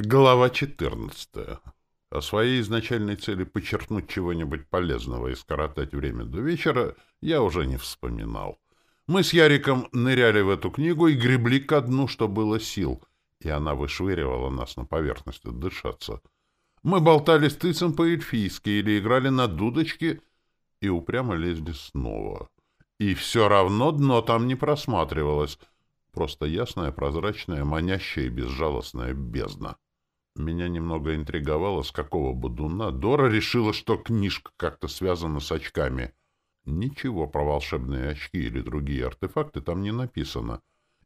Глава 14. О своей изначальной цели подчеркнуть чего-нибудь полезного и скоротать время до вечера я уже не вспоминал. Мы с Яриком ныряли в эту книгу и гребли ко дну, что было сил, и она вышвыривала нас на поверхность отдышаться. Мы болтали с тыцем по-эльфийски или играли на дудочке и упрямо лезли снова. И все равно дно там не просматривалось, просто ясная, прозрачная, манящая и безжалостная бездна. Меня немного интриговало, с какого бодуна Дора решила, что книжка как-то связана с очками. Ничего про волшебные очки или другие артефакты там не написано.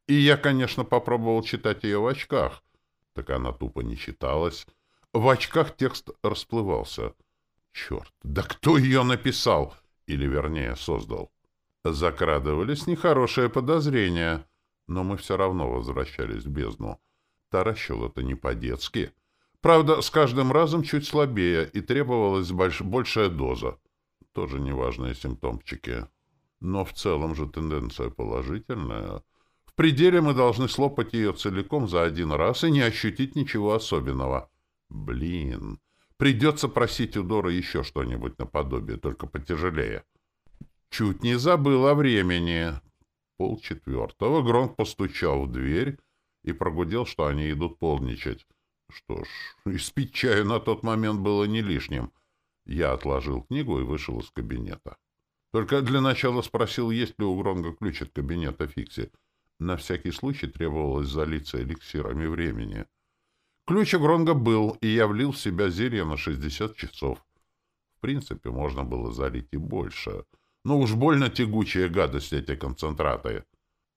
И я, конечно, попробовал читать ее в очках. Так она тупо не читалась. В очках текст расплывался. Черт, да кто ее написал? Или, вернее, создал? Закрадывались нехорошие подозрения, но мы все равно возвращались в бездну. Таращил это не по-детски. Правда, с каждым разом чуть слабее, и требовалась больш большая доза. Тоже неважные симптомчики. Но в целом же тенденция положительная. В пределе мы должны слопать ее целиком за один раз и не ощутить ничего особенного. Блин, придется просить у Дора еще что-нибудь наподобие, только потяжелее. Чуть не забыл о времени. Полчетвертого Гронк постучал в дверь и прогудел, что они идут полничать. Что ж, испить чаю на тот момент было не лишним. Я отложил книгу и вышел из кабинета. Только для начала спросил, есть ли у Гронга ключ от кабинета Фикси. На всякий случай требовалось залиться эликсирами времени. Ключ у Гронга был, и я влил в себя зелье на 60 часов. В принципе, можно было залить и больше. Но уж больно тягучая гадость эти концентраты.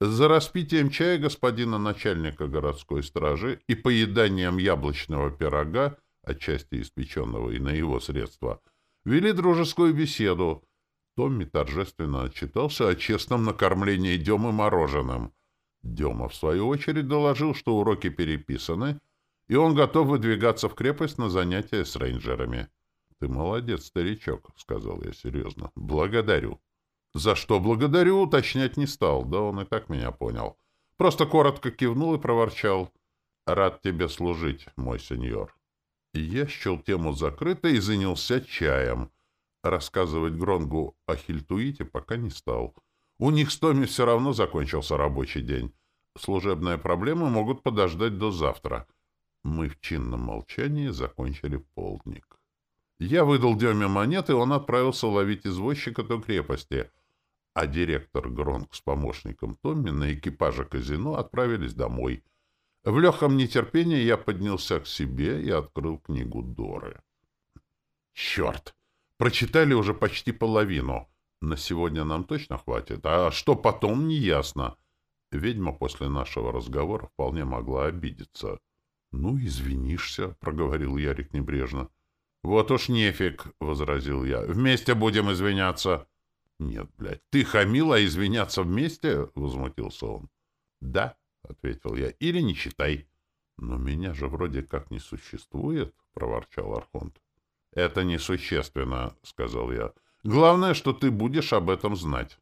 За распитием чая господина начальника городской стражи и поеданием яблочного пирога, отчасти испеченного и на его средства, вели дружескую беседу. Томми торжественно отчитался о честном накормлении Демы мороженым. Дема, в свою очередь, доложил, что уроки переписаны, и он готов выдвигаться в крепость на занятия с рейнджерами. — Ты молодец, старичок, — сказал я серьезно. — Благодарю. За что благодарю, уточнять не стал, да он и так меня понял. Просто коротко кивнул и проворчал. «Рад тебе служить, мой сеньор». Я счел тему закрытой и занялся чаем. Рассказывать Гронгу о Хильтуите пока не стал. У них с Томи все равно закончился рабочий день. Служебные проблемы могут подождать до завтра. Мы в чинном молчании закончили полдник. Я выдал Деме монеты, он отправился ловить извозчика до крепости — а директор Гронк с помощником Томми на экипаже казино отправились домой. В легком нетерпении я поднялся к себе и открыл книгу Доры. Черт! Прочитали уже почти половину. На сегодня нам точно хватит. А что потом, не ясно. Ведьма после нашего разговора вполне могла обидеться. — Ну, извинишься, — проговорил Ярик небрежно. — Вот уж нефиг, — возразил я. — Вместе будем извиняться. — «Нет, блядь, ты хамил, а извиняться вместе?» — возмутился он. «Да», — ответил я, — «или не читай». «Но меня же вроде как не существует», — проворчал Архонт. «Это несущественно», — сказал я. «Главное, что ты будешь об этом знать».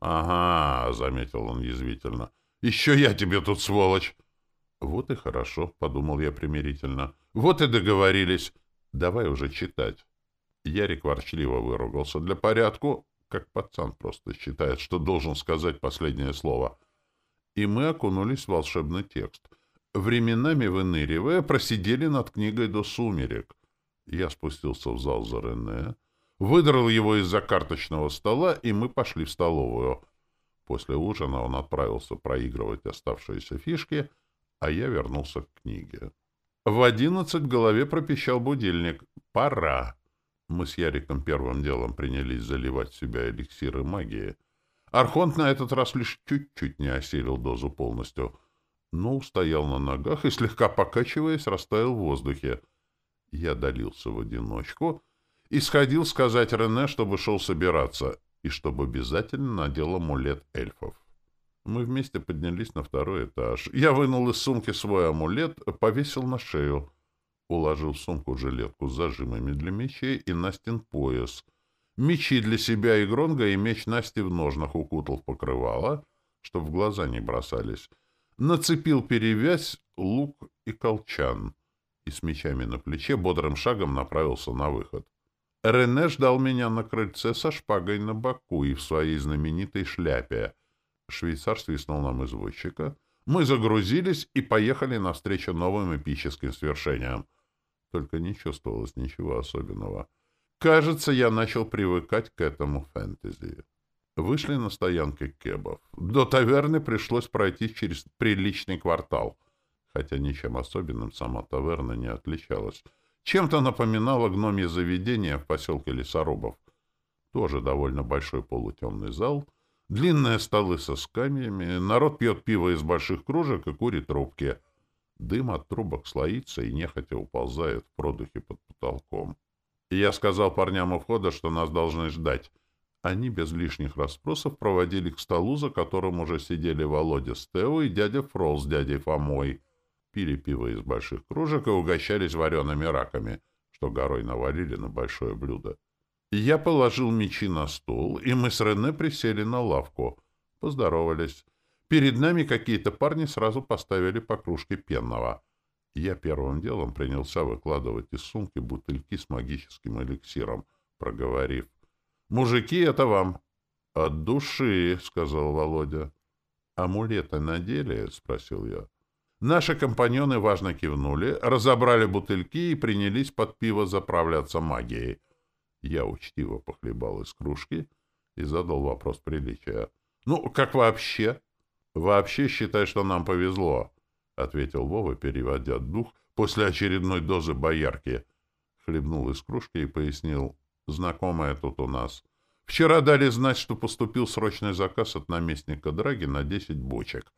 «Ага», — заметил он язвительно. «Еще я тебе тут сволочь!» «Вот и хорошо», — подумал я примирительно. «Вот и договорились. Давай уже читать». Ярик ворчливо выругался для порядку, как пацан просто считает, что должен сказать последнее слово. И мы окунулись в волшебный текст. Временами выныривая, просидели над книгой до сумерек. Я спустился в зал за Рене, выдрал его из-за карточного стола, и мы пошли в столовую. После ужина он отправился проигрывать оставшиеся фишки, а я вернулся к книге. В одиннадцать в голове пропищал будильник. «Пора!» Мы с Яриком первым делом принялись заливать в себя эликсиры магии. Архонт на этот раз лишь чуть-чуть не осилил дозу полностью, но устоял на ногах и, слегка покачиваясь, растаял в воздухе. Я долился в одиночку и сходил сказать Рене, чтобы шел собираться, и чтобы обязательно надел амулет эльфов. Мы вместе поднялись на второй этаж. Я вынул из сумки свой амулет, повесил на шею — Уложил в сумку жилетку с зажимами для мечей и Настин пояс. Мечи для себя и Гронга и меч Насти в ножнах укутал в покрывало, чтоб в глаза не бросались. Нацепил перевязь, лук и колчан. и с мечами на плече бодрым шагом направился на выход. Рене ждал меня на крыльце со шпагой на боку и в своей знаменитой шляпе. Швейцар свистнул нам извозчика. Мы загрузились и поехали навстречу новым эпическим свершениям. Только не чувствовалось ничего особенного. Кажется, я начал привыкать к этому фэнтези. Вышли на стоянке кебов. До таверны пришлось пройти через приличный квартал, хотя ничем особенным сама таверна не отличалась. Чем-то напоминало гномье заведение в поселке Лесорубов. Тоже довольно большой полутемный зал, длинные столы со скамьями, народ пьет пиво из больших кружек и курит трубки. Дым от трубок слоится и нехотя уползает в продухе под потолком. я сказал парням у входа, что нас должны ждать. Они без лишних расспросов проводили к столу, за которым уже сидели Володя с и дядя Фрол с дядей Фомой пили пиво из больших кружек и угощались вареными раками, что горой навалили на большое блюдо. Я положил мечи на стол, и мы с Рене присели на лавку. Поздоровались. Перед нами какие-то парни сразу поставили по кружке пенного. Я первым делом принялся выкладывать из сумки бутыльки с магическим эликсиром, проговорив. «Мужики, это вам!» «От души», — сказал Володя. «Амулеты надели?» — спросил я. Наши компаньоны важно кивнули, разобрали бутыльки и принялись под пиво заправляться магией. Я учтиво похлебал из кружки и задал вопрос приличия. «Ну, как вообще?» «Вообще считай, что нам повезло», — ответил Вова, переводя дух после очередной дозы боярки. Хлебнул из кружки и пояснил. «Знакомая тут у нас. Вчера дали знать, что поступил срочный заказ от наместника Драги на десять бочек.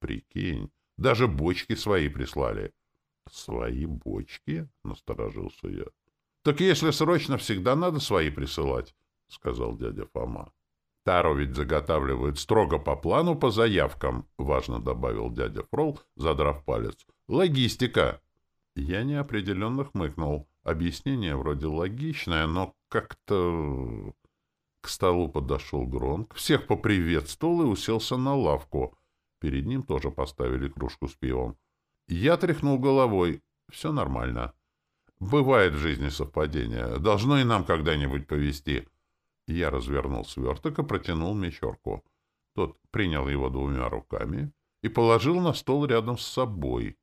Прикинь, даже бочки свои прислали. — Свои бочки? — насторожился я. — Так если срочно, всегда надо свои присылать, — сказал дядя Фома. — Тару ведь заготавливают строго по плану, по заявкам, — важно добавил дядя Фрол, задрав палец. — Логистика. Я неопределенно хмыкнул. Объяснение вроде логичное, но как-то... К столу подошел Гронк, всех поприветствовал и уселся на лавку. Перед ним тоже поставили кружку с пивом. Я тряхнул головой. Все нормально. Бывает в жизни совпадение. Должно и нам когда-нибудь повезти. Я развернул сверток и протянул мечорку. Тот принял его двумя руками и положил на стол рядом с собой.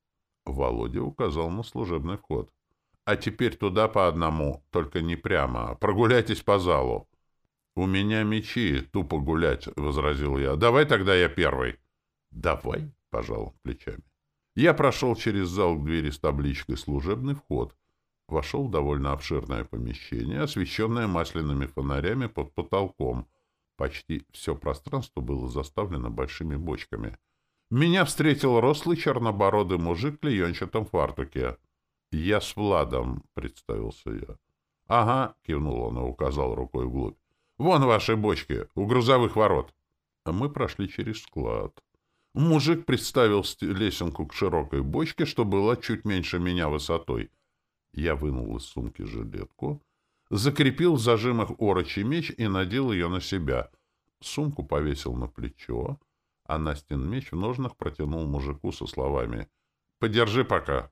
Володя указал на служебный вход. — А теперь туда по одному, только не прямо. Прогуляйтесь по залу. — У меня мечи, тупо гулять, — возразил я. — Давай тогда я первый. — «Давай», — пожал плечами. Я прошел через зал к двери с табличкой «Служебный вход». Вошел в довольно обширное помещение, освещенное масляными фонарями под потолком. Почти все пространство было заставлено большими бочками. Меня встретил рослый чернобородый мужик в клеенчатом фартуке. «Я с Владом», — представился я. «Ага», — кивнул он и указал рукой вглубь. «Вон ваши бочки, у грузовых ворот». Мы прошли через склад. Мужик приставил лесенку к широкой бочке, что была чуть меньше меня высотой. Я вынул из сумки жилетку, закрепил в зажимах орочий меч и надел ее на себя. Сумку повесил на плечо, а Настин меч в ножнах протянул мужику со словами «Подержи пока».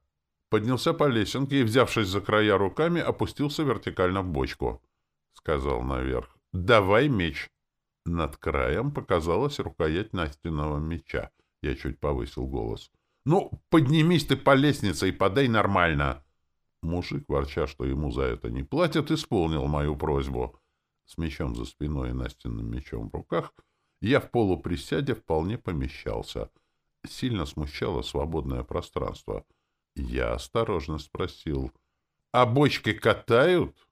Поднялся по лесенке и, взявшись за края руками, опустился вертикально в бочку. Сказал наверх «Давай меч». Над краем показалась рукоять Настиного меча. Я чуть повысил голос. «Ну, поднимись ты по лестнице и подай нормально!» Мужик, ворча, что ему за это не платят, исполнил мою просьбу. С мечом за спиной и Настиным мечом в руках я в полуприсяде вполне помещался. Сильно смущало свободное пространство. Я осторожно спросил. «А бочки катают?»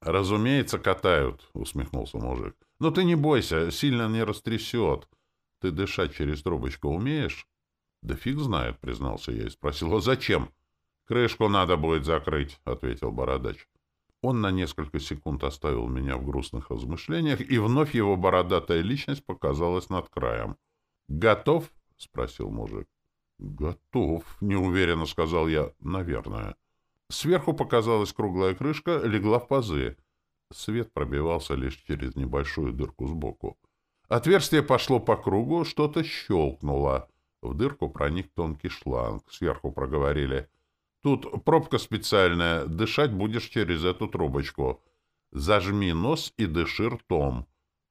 «Разумеется, катают», — усмехнулся мужик. Но ты не бойся, сильно не растрясет. Ты дышать через трубочку умеешь? — Да фиг знает, — признался я и спросил, — а зачем? — Крышку надо будет закрыть, — ответил бородач. Он на несколько секунд оставил меня в грустных размышлениях, и вновь его бородатая личность показалась над краем. — Готов? — спросил мужик. — Готов, — неуверенно сказал я. — Наверное. Сверху показалась круглая крышка, легла в пазы. Свет пробивался лишь через небольшую дырку сбоку. Отверстие пошло по кругу, что-то щелкнуло. В дырку проник тонкий шланг. Сверху проговорили. Тут пробка специальная, дышать будешь через эту трубочку. Зажми нос и дыши ртом.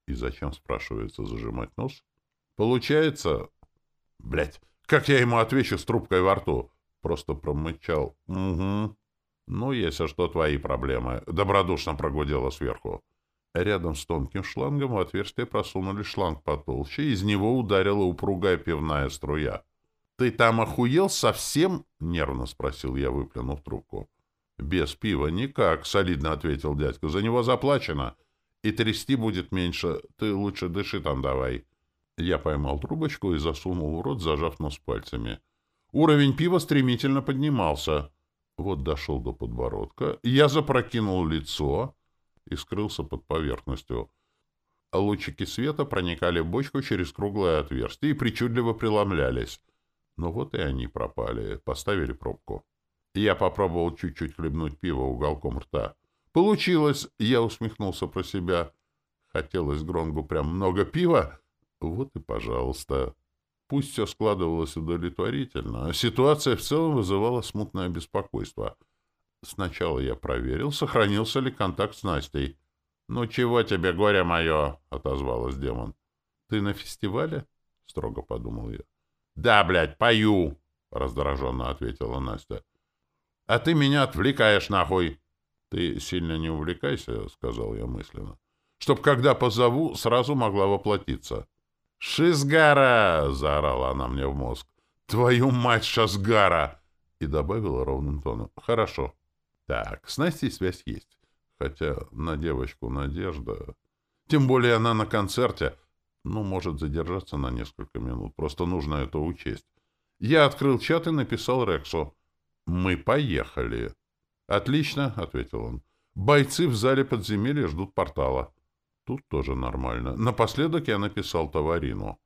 И зачем, спрашивается, зажимать нос? Получается... Блять, как я ему отвечу с трубкой во рту? Просто промычал. Угу. Ну, если что, твои проблемы. Добродушно прогудела сверху. Рядом с тонким шлангом в отверстие просунули шланг потолще, из него ударила упругая пивная струя. «Ты там охуел совсем?» — нервно спросил я, выплюнув трубку. «Без пива никак», — солидно ответил дядька. «За него заплачено, и трясти будет меньше. Ты лучше дыши там давай». Я поймал трубочку и засунул в рот, зажав нос пальцами. Уровень пива стремительно поднимался. Вот дошел до подбородка. Я запрокинул лицо и скрылся под поверхностью. Лучики света проникали в бочку через круглое отверстие и причудливо преломлялись. Но вот и они пропали, поставили пробку. Я попробовал чуть-чуть хлебнуть пиво уголком рта. Получилось, я усмехнулся про себя. Хотелось Гронгу прям много пива. Вот и пожалуйста. Пусть все складывалось удовлетворительно, а ситуация в целом вызывала смутное беспокойство — Сначала я проверил, сохранился ли контакт с Настей. «Ну чего тебе, горе мое?» — отозвалась демон. «Ты на фестивале?» — строго подумал я. «Да, блядь, пою!» — раздраженно ответила Настя. «А ты меня отвлекаешь нахуй!» «Ты сильно не увлекайся», — сказал я мысленно. «Чтоб, когда позову, сразу могла воплотиться». «Шизгара!» — заорала она мне в мозг. «Твою мать, Шазгара!» И добавила ровным тоном. «Хорошо». Так, с Настей связь есть. Хотя на девочку надежда... Тем более она на концерте. Ну, может задержаться на несколько минут. Просто нужно это учесть. Я открыл чат и написал Рексу. «Мы поехали». «Отлично», — ответил он. «Бойцы в зале подземелья ждут портала». Тут тоже нормально. Напоследок я написал товарину.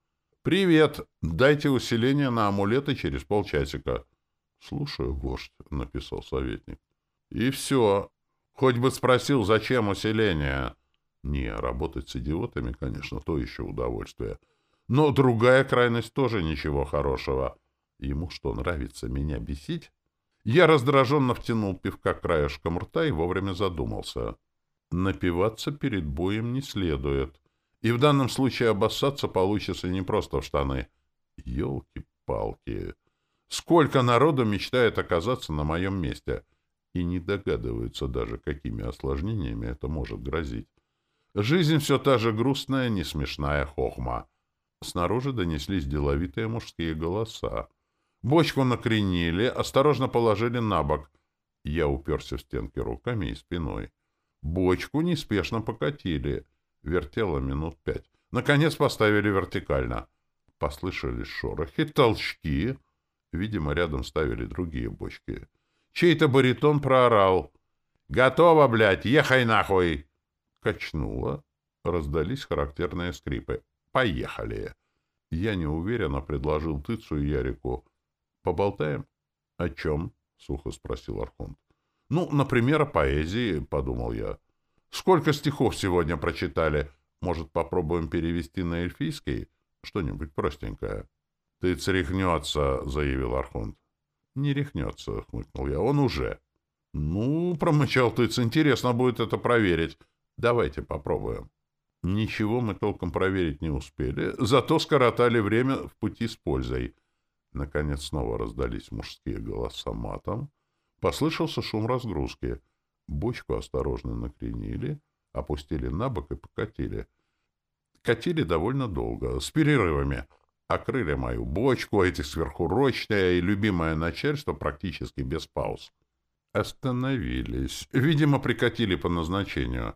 «Привет! Дайте усиление на амулеты через полчасика». «Слушаю, вождь», — написал советник. И все. Хоть бы спросил, зачем усиление. Не, работать с идиотами, конечно, то еще удовольствие. Но другая крайность тоже ничего хорошего. Ему что, нравится меня бесить? Я раздраженно втянул пивка краешком рта и вовремя задумался. Напиваться перед боем не следует. И в данном случае обоссаться получится не просто в штаны. Ёлки-палки. Сколько народу мечтает оказаться на моем месте — и не догадываются даже, какими осложнениями это может грозить. Жизнь все та же грустная, несмешная хохма. Снаружи донеслись деловитые мужские голоса. Бочку накренили, осторожно положили на бок. Я уперся в стенки руками и спиной. Бочку неспешно покатили. Вертело минут пять. Наконец поставили вертикально. Послышались шорохи, толчки. Видимо, рядом ставили другие бочки. Чей-то баритон проорал. «Готово, блядь! Ехай нахуй!» Качнуло. Раздались характерные скрипы. «Поехали!» Я неуверенно предложил Тыцу и Ярику. «Поболтаем?» «О чем?» — сухо спросил Архонт. «Ну, например, о поэзии», — подумал я. «Сколько стихов сегодня прочитали? Может, попробуем перевести на эльфийский? Что-нибудь простенькое?» «Ты царихнется», — заявил Архонт. «Не рехнется», — хмыкнул я. «Он уже». «Ну, — промычал тыц, — интересно будет это проверить. Давайте попробуем». Ничего мы толком проверить не успели, зато скоротали время в пути с пользой. Наконец снова раздались мужские голоса матом. Послышался шум разгрузки. Бочку осторожно накренили, опустили на бок и покатили. Катили довольно долго, с перерывами — Окрыли мою бочку, эти сверхурочные и любимое начальство практически без пауз. Остановились. Видимо, прикатили по назначению.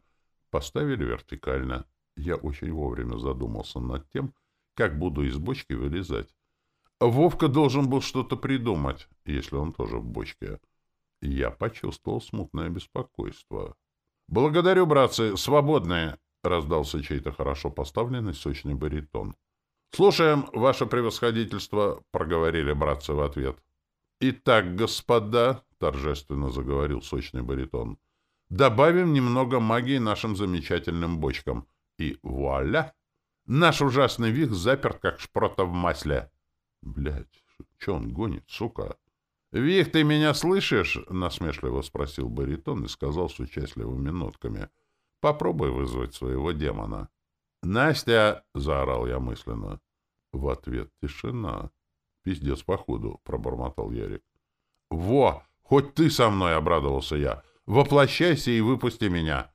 Поставили вертикально. Я очень вовремя задумался над тем, как буду из бочки вылезать. Вовка должен был что-то придумать, если он тоже в бочке. Я почувствовал смутное беспокойство. «Благодарю, братцы, свободные!» — раздался чей-то хорошо поставленный сочный баритон. «Слушаем, ваше превосходительство», — проговорили братцы в ответ. «Итак, господа», — торжественно заговорил сочный баритон, — «добавим немного магии нашим замечательным бочкам. И вуаля! Наш ужасный вих заперт, как шпрота в масле». Блядь, что он гонит, сука? «Вих, ты меня слышишь?» — насмешливо спросил баритон и сказал с участливыми нотками. «Попробуй вызвать своего демона». «Настя!» — заорал я мысленно. В ответ тишина. «Пиздец, походу», — пробормотал Ярик. «Во! Хоть ты со мной!» — обрадовался я. «Воплощайся и выпусти меня!»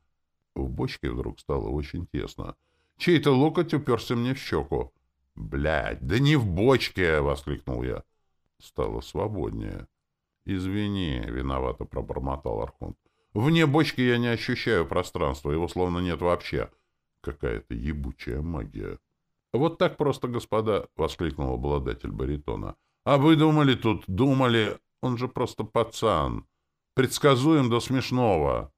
В бочке вдруг стало очень тесно. Чей-то локоть уперся мне в щеку. «Блядь, да не в бочке!» — воскликнул я. Стало свободнее. «Извини», — виновато пробормотал Архонт. «Вне бочки я не ощущаю пространства, его словно нет вообще. Какая-то ебучая магия». «Вот так просто, господа!» — воскликнул обладатель баритона. «А вы думали тут, думали... Он же просто пацан. Предсказуем до смешного».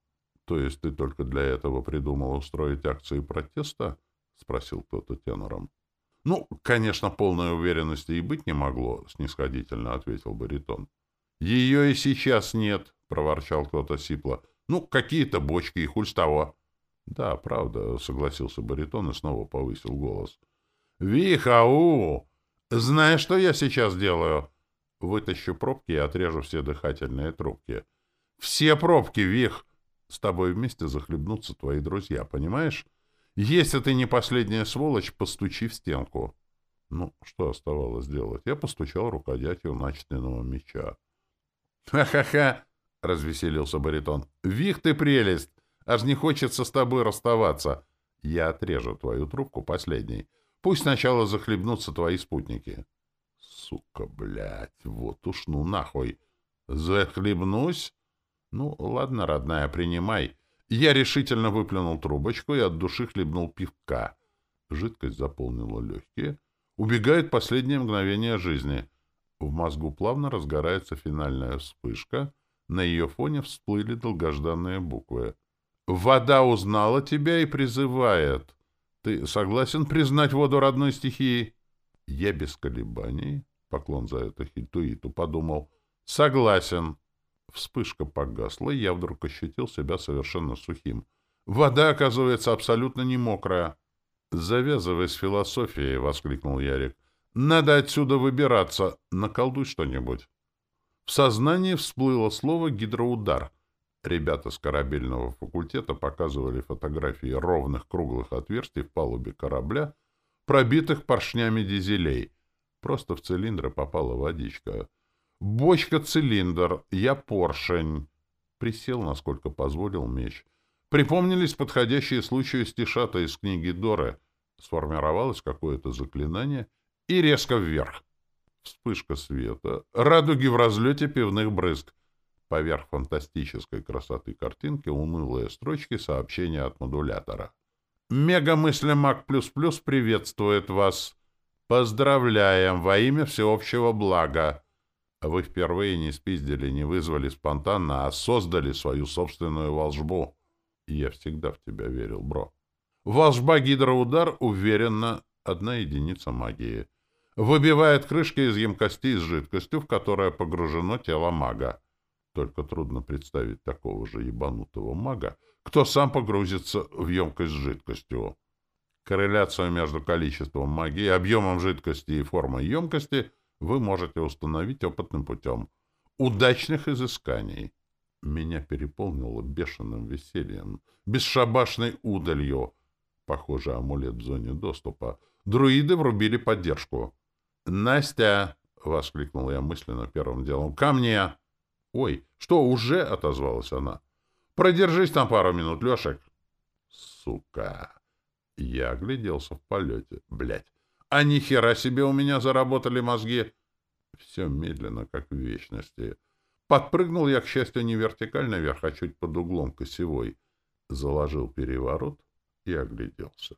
«То есть ты только для этого придумал устроить акции протеста?» — спросил кто-то тенором. «Ну, конечно, полной уверенности и быть не могло», — снисходительно ответил баритон. «Ее и сейчас нет», — проворчал кто-то сипло. «Ну, какие-то бочки, и хуль с того». «Да, правда», — согласился баритон и снова повысил голос. «Вихау! Знаешь, что я сейчас делаю?» «Вытащу пробки и отрежу все дыхательные трубки». «Все пробки, Вих! С тобой вместе захлебнутся твои друзья, понимаешь? Если ты не последняя сволочь, постучи в стенку». Ну, что оставалось делать? Я постучал рукоятью начатого меча. «Ха-ха-ха!» — развеселился баритон. «Вих ты прелесть! Аж не хочется с тобой расставаться. Я отрежу твою трубку последней. Пусть сначала захлебнутся твои спутники». «Сука, блядь, вот уж ну нахуй! Захлебнусь? Ну, ладно, родная, принимай». Я решительно выплюнул трубочку и от души хлебнул пивка. Жидкость заполнила легкие. Убегает последнее мгновение жизни. В мозгу плавно разгорается финальная вспышка. На ее фоне всплыли долгожданные буквы. «Вода узнала тебя и призывает. Ты согласен признать воду родной стихией?» Я без колебаний, поклон за это Хитуиту, подумал. «Согласен». Вспышка погасла, и я вдруг ощутил себя совершенно сухим. Вода, оказывается, абсолютно не мокрая. «Завязывай с философией!» — воскликнул Ярик. «Надо отсюда выбираться. Наколдуй что-нибудь». В сознании всплыло слово «гидроудар». Ребята с корабельного факультета показывали фотографии ровных круглых отверстий в палубе корабля, пробитых поршнями дизелей. Просто в цилиндры попала водичка. Бочка-цилиндр, я поршень. Присел, насколько позволил меч. Припомнились подходящие случаи стишата из книги Доры. Сформировалось какое-то заклинание и резко вверх. Вспышка света, радуги в разлете пивных брызг. Поверх фантастической красоты картинки унылые строчки сообщения от модулятора. «Мега-мыслемаг плюс-плюс приветствует вас. Поздравляем во имя всеобщего блага. Вы впервые не спиздили, не вызвали спонтанно, а создали свою собственную волжбу. Я всегда в тебя верил, бро. Волжба гидроудар уверенно одна единица магии. Выбивает крышки из емкостей с жидкостью, в которое погружено тело мага. Только трудно представить такого же ебанутого мага, кто сам погрузится в емкость с жидкостью. Корреляцию между количеством магии, объемом жидкости и формой емкости вы можете установить опытным путем удачных изысканий. Меня переполнило бешеным весельем, бесшабашной удалью. Похоже, амулет в зоне доступа. Друиды врубили поддержку. «Настя!» — воскликнул я мысленно первым делом. «Ко мне!» «Ой, что, уже?» — отозвалась она. «Продержись там пару минут, Лешек». «Сука!» Я огляделся в полете. Блядь! А ни хера себе у меня заработали мозги! Все медленно, как в вечности. Подпрыгнул я, к счастью, не вертикально вверх, а чуть под углом косевой. Заложил переворот и огляделся.